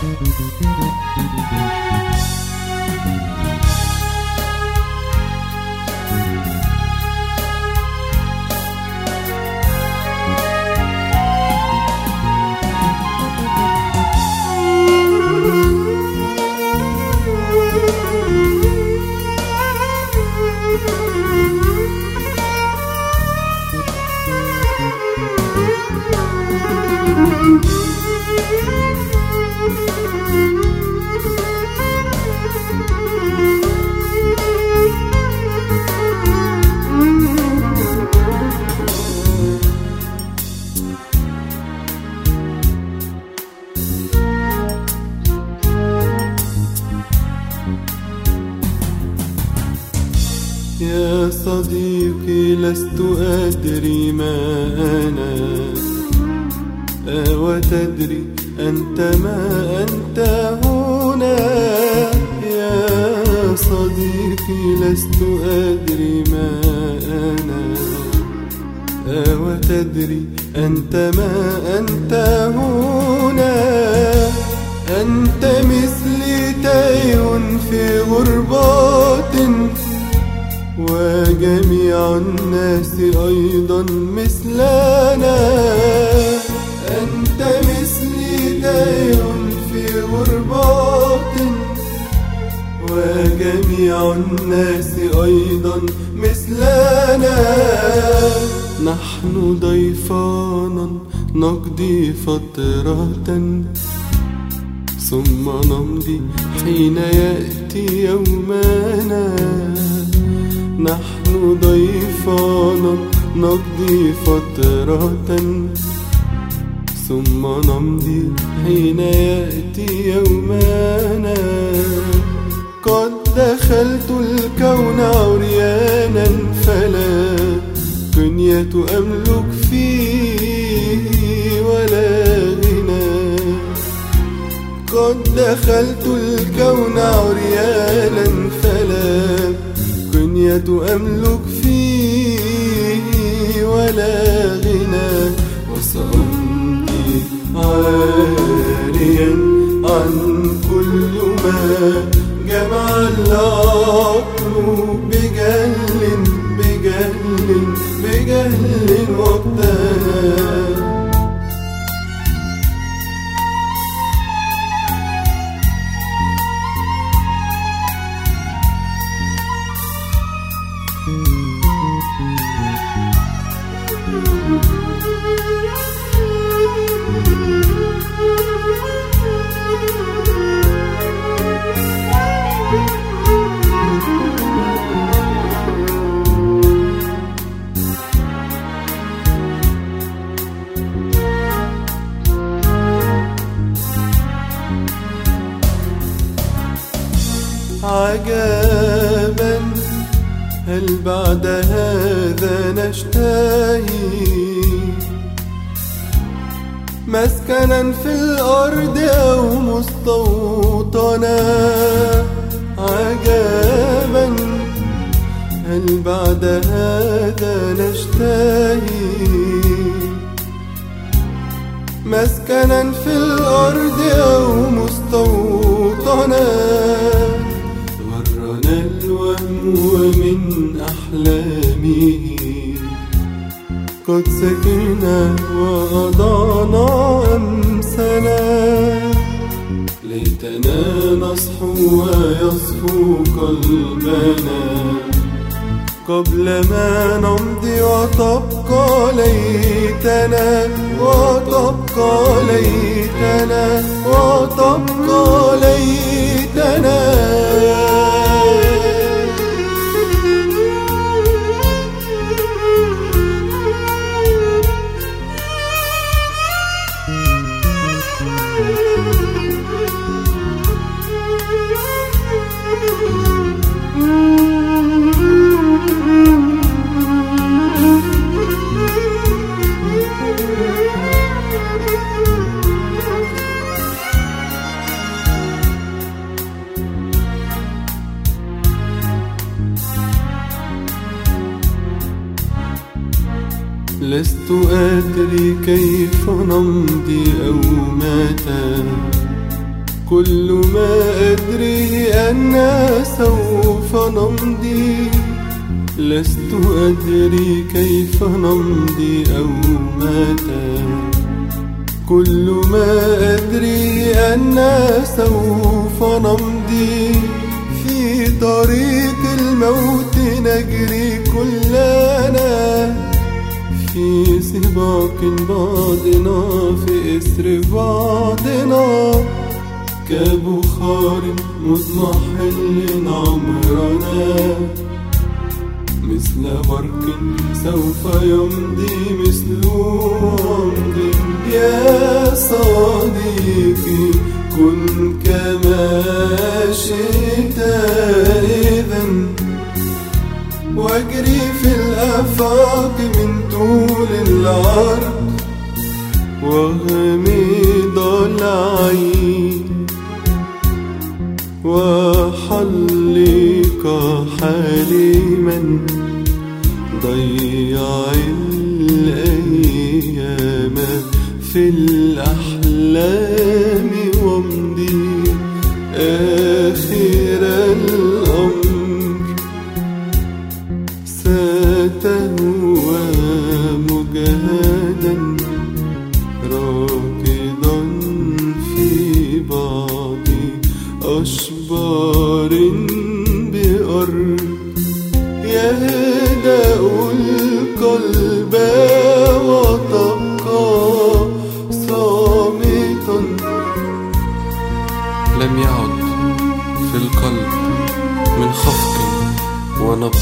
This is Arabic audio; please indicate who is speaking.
Speaker 1: Música يا صديقي لست أدري ما أنا أو تدري أنت ما أنت هنا؟ يا صديقي لست أدري ما أنا أو تدري أنت ما أنت هنا؟ أنت مثلي تايه في غربات وجميع الناس أيضا مثلنا أنت مثلي تايه في غربات وجميع الناس أيضا مثلنا نحن ضيفانا نقضي فترة. ثم نمضي حين يأتي يومنا. نحن ضيفانا نقضي فترة. ثم نمضي حين يأتي يومنا. قد دخلت الكون عريانا فلا كنية أملك فيه ولا غنى. قد دخلت الكون عريانا فلا كنية أملك فيه ولا غنى. وسأمضي عاريا عن كل ما جمع العقل بجهل بجهل بجهل وابتلى عجبا هل بعد هذا نشتهي؟ مسكنا في الأرض أو مستوطنا؟ عجبا هل بعد هذا نشتهي؟ مسكنا في الأرض أو مستوطنا؟ ومن أحلامه قد سكنا وأضعنا أمسنا ليتنا نصحو ويصفو قلبنا. قبل ما نمضي وتبقى ليتنا وتبقى ليتنا وتبقى لست أدري كيف نمضي أو متى. كل ما أدري أن سوف نمضي. لست أدري كيف نمضي أو متى. كل ما أدري أن سوف نمضي. في طريق الموت نجري كلنا. في سباق بعضنا في إسر بعضنا كبخار مضمحل عمرنا مثل برق سوف يمضي مثل عمد يا صديقي كن كما شئت. وحلق حليما ضيع الأيام في الأحلام وامضي آخر الأمر ستهوى مجهدا راكضا في بعض أشبار بأرض يهدأ القلب وتبقى صامتا.
Speaker 2: لم يعد في القلب من خفق ونبض.